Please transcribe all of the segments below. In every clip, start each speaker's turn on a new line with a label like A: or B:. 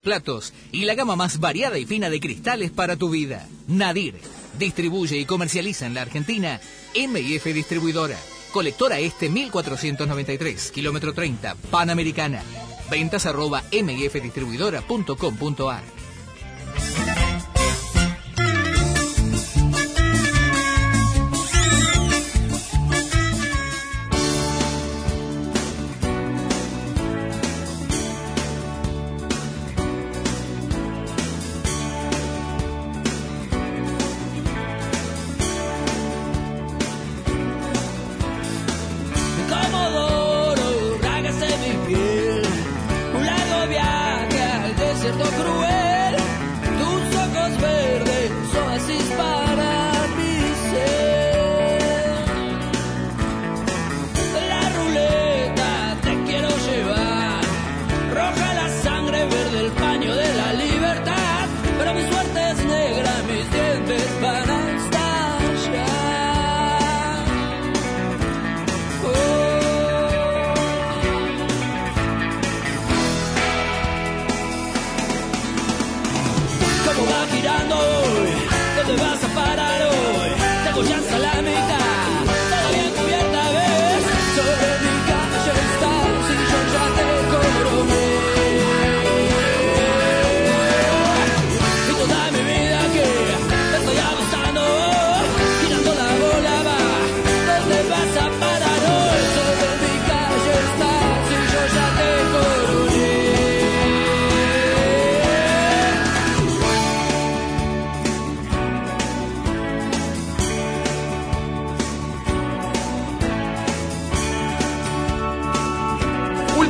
A: platos y la gama más variada y fina de cristales para tu vida. Nadir distribuye y comercializa en la Argentina MIF Distribuidora. Colectora Este 1493, kilómetro 30, Panamericana. Ventas arroba mifdistribuidora.com.ar.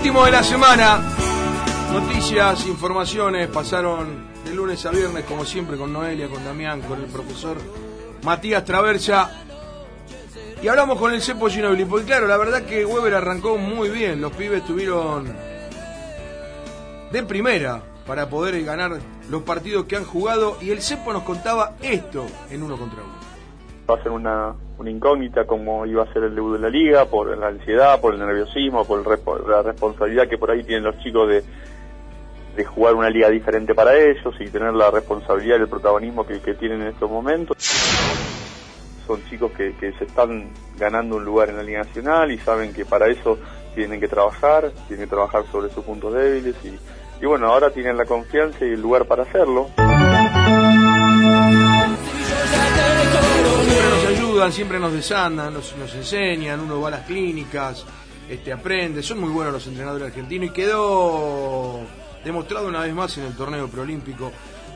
B: Último de la semana. Noticias, informaciones pasaron de lunes a viernes, como siempre, con Noelia, con Damián, con el profesor Matías Traversa. Y hablamos con el Cepo Ginobili, porque claro, la verdad que Weber arrancó muy bien. Los pibes tuvieron de primera para poder ganar los partidos que han jugado. Y el Cepo nos contaba esto en uno contra uno.
C: Va a ser una, una incógnita como iba a ser el debut de la liga, por la ansiedad, por el nerviosismo, por la responsabilidad que por ahí tienen los chicos de, de jugar una liga diferente para ellos y tener la responsabilidad y el protagonismo que, que tienen en estos momentos. Son chicos que, que se están ganando un lugar en la Liga Nacional y saben que para eso tienen que trabajar, tienen que trabajar sobre sus puntos débiles y, y bueno, ahora tienen la confianza y el lugar para hacerlo.
B: Siempre nos desandan, nos, nos enseñan, uno va a las clínicas, este, aprende, son muy buenos los entrenadores argentinos y quedó demostrado una vez más en el torneo preolímpico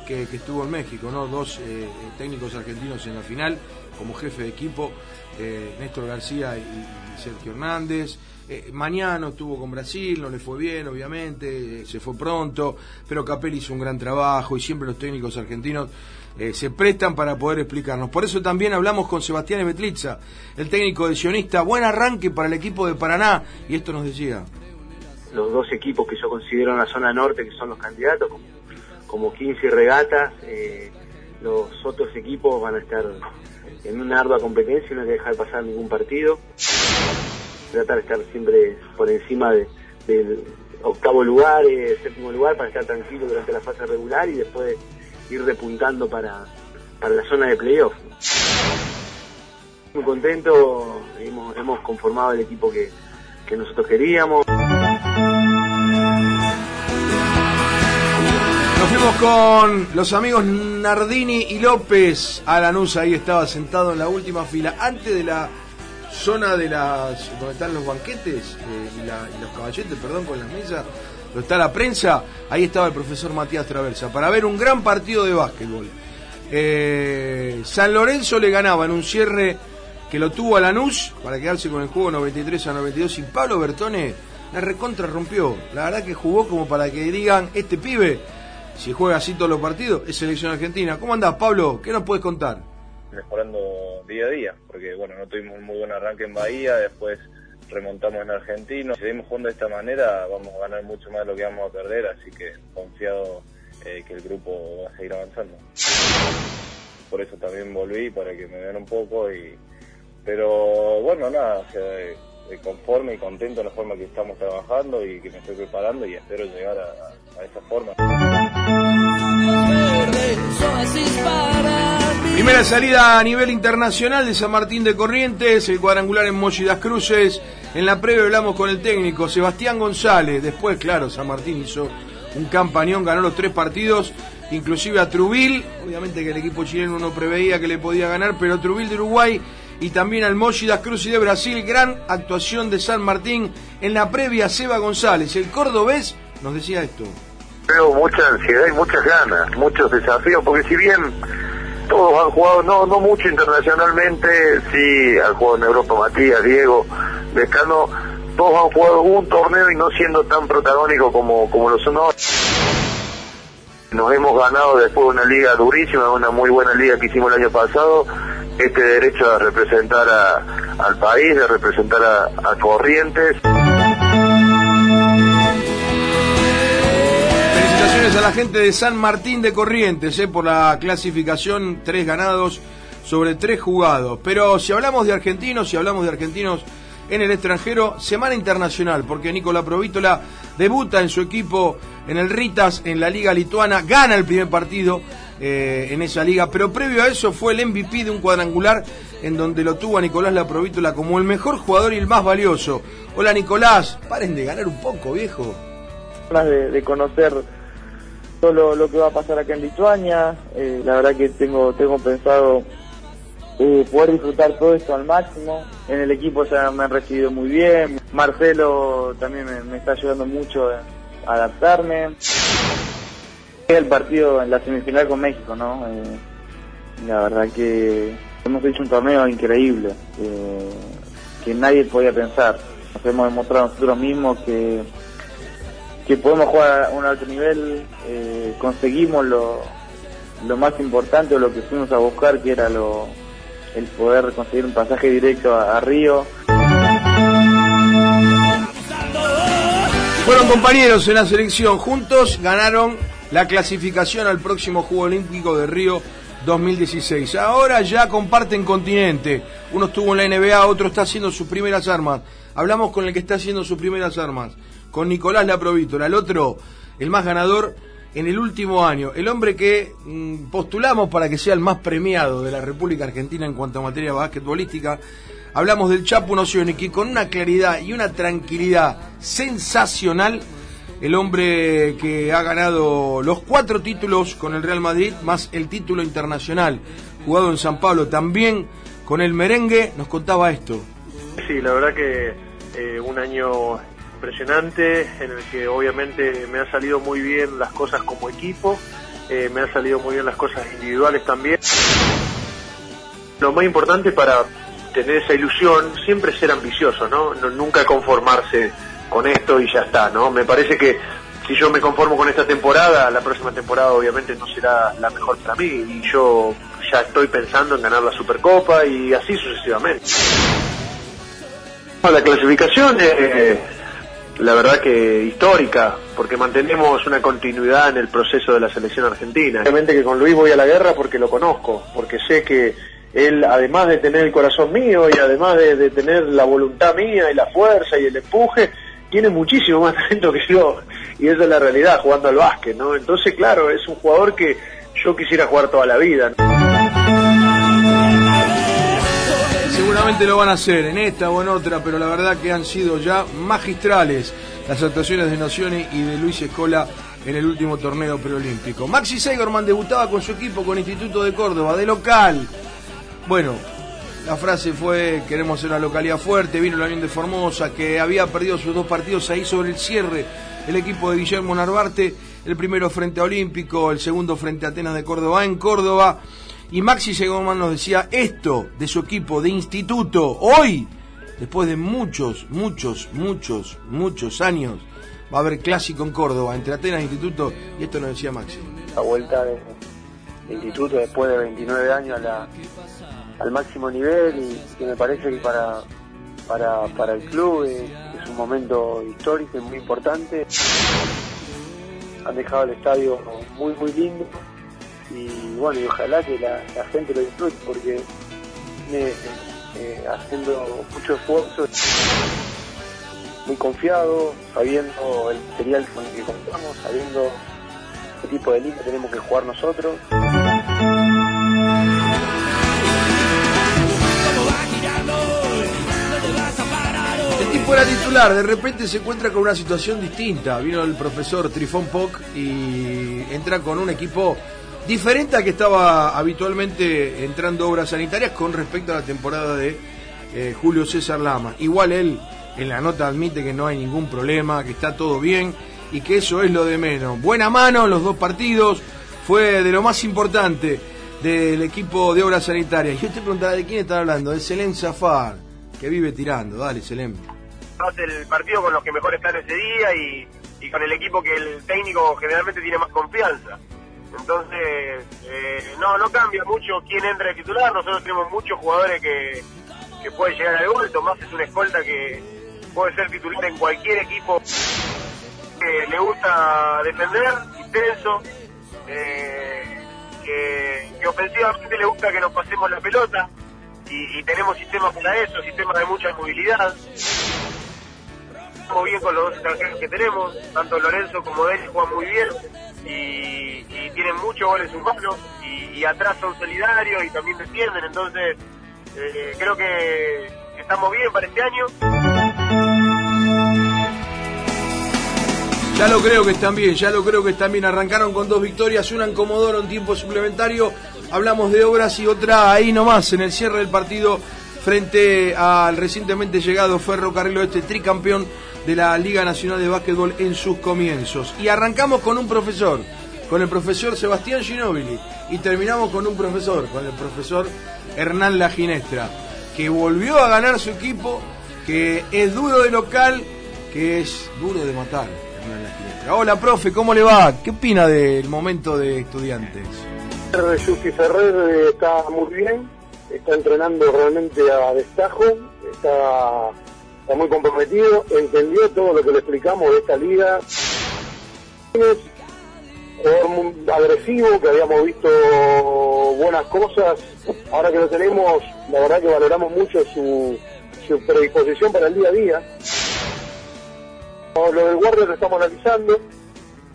B: que, estuvo en México, ¿no? Dos eh, técnicos argentinos en la final como jefe de equipo, eh, Néstor García y, Sergio Hernández. Eh, Mañana estuvo con Brasil, no le fue bien, obviamente, eh, se fue pronto, pero Capelli hizo un gran trabajo y siempre los técnicos argentinos eh, se prestan para poder explicarnos. Por eso también hablamos con Sebastián Ebetlitza, el técnico de Sionista. Buen arranque para el equipo de Paraná, y esto nos decía.
D: los dos equipos que yo considero en la zona norte que son los candidatos, como, como 15 regatas, eh, los otros equipos van a estar en una ardua competencia y no hay que dejar pasar ningún partido. Tratar de estar siempre por encima de- del octavo lugar, eh, séptimo lugar, para estar tranquilo durante la fase regular y después ir repuntando para, para la zona de playoff. Muy contento, hemos, hemos conformado el equipo que, que nosotros queríamos.
B: Nos con los amigos Nardini y López. Alanús ahí estaba sentado en la última fila, antes de la zona de las donde están los banquetes eh, y, los caballetes, perdón, con las mesas, donde está la prensa. Ahí estaba el profesor Matías Traversa para ver un gran partido de básquetbol. Eh, San Lorenzo le ganaba en un cierre que lo tuvo a para quedarse con el juego 93 a 92 y Pablo Bertone la recontra rompió. La verdad que jugó como para que digan, este pibe, si juega así todos los partidos, es selección argentina. ¿Cómo andás, Pablo? ¿Qué nos puedes contar?
C: mejorando día a día, porque bueno, no tuvimos un muy buen arranque en Bahía, después remontamos en Argentino. Si seguimos jugando de esta manera, vamos a ganar mucho más de lo que vamos a perder, así que confiado eh, que el grupo va a seguir avanzando. Por eso también volví, para que me vean un poco, y pero bueno, nada,
E: conforme y contento de la forma que estamos trabajando y que me estoy preparando y espero llegar a, a esa forma.
B: Primera salida a nivel internacional de San Martín de Corrientes, el cuadrangular en Mochi das Cruces. En la previa hablamos con el técnico Sebastián González. Después, claro, San Martín hizo un campañón, ganó los tres partidos, inclusive a Trubil. Obviamente que el equipo chileno no preveía que le podía ganar, pero Trubil de Uruguay y también al Mochi das Cruces de Brasil. Gran actuación de San Martín en la previa. Seba González, el cordobés, nos decía esto.
F: Veo mucha ansiedad y muchas ganas, muchos desafíos, porque si bien todos han jugado, no no mucho internacionalmente, sí, han jugado en Europa Matías, Diego, Decano, todos han jugado un torneo y no siendo tan protagónicos como, como lo son. Nos hemos ganado después de una liga durísima, una muy buena liga que hicimos el año pasado, este derecho a representar a, al país, de representar a, Corrientes.
B: Felicitaciones a la gente de San Martín de Corrientes eh, por la clasificación, tres ganados sobre tres jugados. Pero si hablamos de argentinos, si hablamos de argentinos en el extranjero, semana internacional, porque Nicola Provítola debuta en su equipo en el Ritas, en la Liga Lituana, gana el primer partido eh, en esa liga, pero previo a eso fue el MVP de un cuadrangular en donde lo tuvo a Nicolás La Provítola como el mejor jugador y el más valioso. Hola Nicolás, paren de ganar un poco, viejo.
G: de, de conocer todo lo, que va a pasar acá en Lituania. Eh, la verdad que tengo, tengo pensado eh, poder disfrutar todo esto al máximo. En el equipo ya me han recibido muy bien. Marcelo también me está ayudando mucho a adaptarme. El partido en la semifinal con México, ¿no? Eh, la verdad que hemos hecho un torneo increíble, eh, que nadie podía pensar. Nos hemos demostrado nosotros mismos que que podemos jugar a un alto nivel, eh, conseguimos lo, lo más importante o lo que fuimos a buscar, que era lo, el poder conseguir un pasaje directo a, a Río.
B: Fueron compañeros en la selección, juntos ganaron la clasificación al próximo Juego Olímpico de Río 2016. Ahora ya comparten continente. Uno estuvo en la NBA, otro está haciendo sus primeras armas. Hablamos con el que está haciendo sus primeras armas, con Nicolás Laprovítola, el otro, el más ganador en el último año, el hombre que mm, postulamos para que sea el más premiado de la República Argentina en cuanto a materia basquetbolística. Hablamos del Chapo Nocioni, que con una claridad y una tranquilidad sensacional, el hombre que ha ganado los cuatro títulos con el Real Madrid, más el título internacional jugado en San Pablo, también con el merengue, nos contaba esto.
H: Sí, la verdad que eh, un año impresionante en el que obviamente me han salido muy bien las cosas como equipo, eh, me han salido muy bien las cosas individuales también. Lo más importante para tener esa ilusión siempre es ser ambicioso, ¿no? no nunca conformarse con esto y ya está, ¿no? Me parece que si yo me conformo con esta temporada, la próxima temporada obviamente no será la mejor para mí y yo ya estoy pensando en ganar la Supercopa y así sucesivamente. La clasificación, eh, la verdad que histórica, porque mantenemos una continuidad en el proceso de la selección argentina. Obviamente que con Luis voy a la guerra porque lo conozco, porque sé que él, además de tener el corazón mío y además de, de tener la voluntad mía y la fuerza y el empuje, tiene muchísimo más talento que yo. Y esa es la realidad jugando al básquet, ¿no? Entonces, claro, es un jugador que yo quisiera jugar toda la vida.
B: Seguramente lo van a hacer en esta o en otra, pero la verdad que han sido ya magistrales las actuaciones de Nocioni y de Luis Escola en el último torneo preolímpico. Maxi Seigerman debutaba con su equipo con Instituto de Córdoba, de local. Bueno, la frase fue, queremos ser una localidad fuerte, vino la Unión de Formosa, que había perdido sus dos partidos ahí sobre el cierre, el equipo de Guillermo Narvarte, el primero frente a Olímpico, el segundo frente a Atenas de Córdoba en Córdoba. Y Maxi Segoman nos decía esto de su equipo de instituto. Hoy, después de muchos, muchos, muchos, muchos años, va a haber clásico en Córdoba entre Atenas e Instituto. Y esto nos decía Maxi.
I: La vuelta de, instituto después de 29 años a la, al máximo nivel y que me parece que para, para, para el club es, un momento histórico y muy importante. Han dejado el estadio muy, muy lindo y bueno, y ojalá que la, gente lo disfrute porque eh, haciendo mucho esfuerzo, muy confiado, sabiendo el material con el que contamos, sabiendo qué tipo de liga tenemos que jugar nosotros.
B: El tipo era titular, de repente se encuentra con una situación distinta. Vino el profesor Trifón Poc y entra con un equipo diferente a que estaba habitualmente entrando obras sanitarias con respecto a la temporada de eh, Julio César Lama. Igual él en la nota admite que no hay ningún problema, que está todo bien y que eso es lo de menos. Buena mano los dos partidos, fue de lo más importante del equipo de obras sanitarias. Y usted preguntará de quién está hablando, de Selem Zafar, que vive tirando. Dale, Selem.
J: Hace el partido con los que mejor están ese día y, y con el equipo que el técnico generalmente tiene más confianza. Entonces, eh, no, no cambia mucho quién entra de titular. Nosotros tenemos muchos jugadores que, que pueden llegar al gol. Tomás es una escolta que puede ser titular en cualquier equipo que le gusta defender, intenso, eh, que, ofensivamente le gusta que nos pasemos la pelota y tenemos sistemas para eso, sistemas de mucha movilidad. Estamos bien con los dos extranjeros que tenemos, tanto Lorenzo como él juegan muy bien y, tienen muchos goles en y, y atrás son solidarios y también defienden, entonces eh, creo que estamos bien para este año.
B: Ya lo creo que están bien, ya lo creo que están bien. Arrancaron con dos victorias, una en Comodoro en tiempo suplementario. Hablamos de obras y otra ahí nomás en el cierre del partido frente al recientemente llegado Ferrocarril Oeste, tricampeón de la Liga Nacional de Básquetbol en sus comienzos. Y arrancamos con un profesor, con el profesor Sebastián Ginóbili. Y terminamos con un profesor, con el profesor Hernán La Ginestra, que volvió a ganar su equipo, que es duro de local, que es duro de matar. Hola, profe, ¿cómo le va? ¿Qué opina del momento de estudiantes?
K: Yuki Ferrer eh, está muy bien, está entrenando realmente a destajo, está, está muy comprometido, entendió todo lo que le explicamos de esta liga. Es jugador agresivo, que habíamos visto buenas cosas, ahora que lo tenemos, la verdad que valoramos mucho su, su predisposición para el día a día. Lo del guardia lo estamos analizando,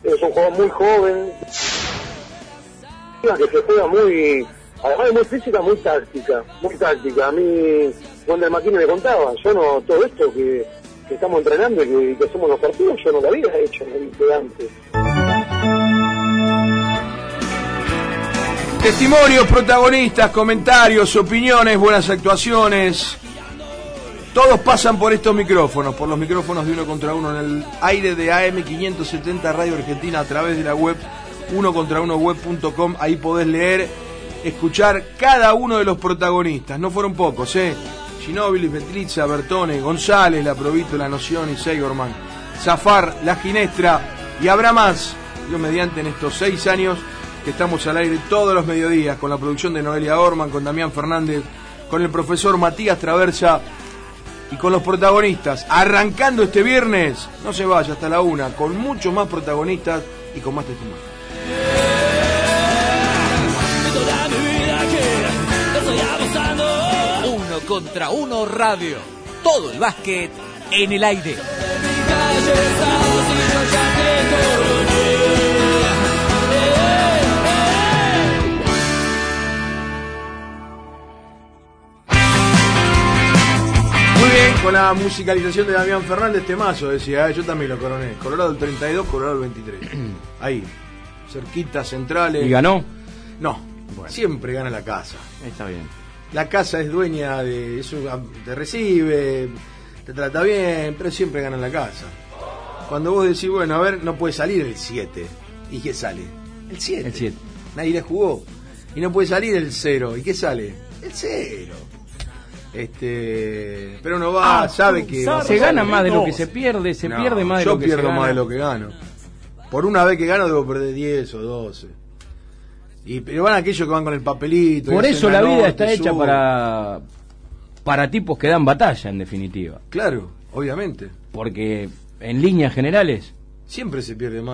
K: es un jugador muy joven, que se juega muy, además de muy física, muy táctica, muy táctica. A mí, cuando el Maquini me contaba, yo no, todo esto que, estamos entrenando y que, hacemos los partidos, yo no lo había hecho antes.
B: Testimonios, protagonistas, comentarios, opiniones, buenas actuaciones. Todos pasan por estos micrófonos, por los micrófonos de uno contra uno en el aire de AM570 Radio Argentina a través de la web uno. Ahí podés leer, escuchar cada uno de los protagonistas. No fueron pocos, ¿eh? Ginóbilis, Betlitza, Bertone, González, La Provito, La Noción y Seigorman. Zafar, La Ginestra y habrá más. Yo mediante en estos seis años que estamos al aire todos los mediodías con la producción de Noelia Orman, con Damián Fernández, con el profesor Matías Traversa y con los protagonistas. Arrancando este viernes, no se vaya hasta la una, con muchos más protagonistas y con más testimonios.
A: Contra uno radio. Todo el básquet en el aire.
B: Muy bien, con la musicalización de Damián Fernández, temazo, decía, ¿eh? yo también lo coroné. Colorado el 32, Colorado el 23. Ahí, cerquita, centrales.
L: ¿Y ganó?
B: No, siempre gana la casa.
L: Está bien.
B: La casa es dueña de eso, te recibe, te trata bien, pero siempre gana la casa. Cuando vos decís, bueno, a ver, no puede salir el 7. ¿Y qué sale? El 7.
L: El 7.
B: Nadie le jugó. Y no puede salir el 0. ¿Y qué sale? El 0. Este, pero uno va,
L: Ah,
B: sabe que va a
L: se
B: pasar.
L: gana más de lo que se pierde, se
B: No,
L: pierde más de
B: yo
L: lo que se
B: pierdo
L: gana.
B: más de lo que gano. Por una vez que gano debo perder 10 o 12. Y pero van aquellos que van con el papelito.
L: Por eso la vida está hecha para para tipos que dan batalla en definitiva.
B: Claro, obviamente.
L: Porque en líneas generales
B: Siempre se pierde más.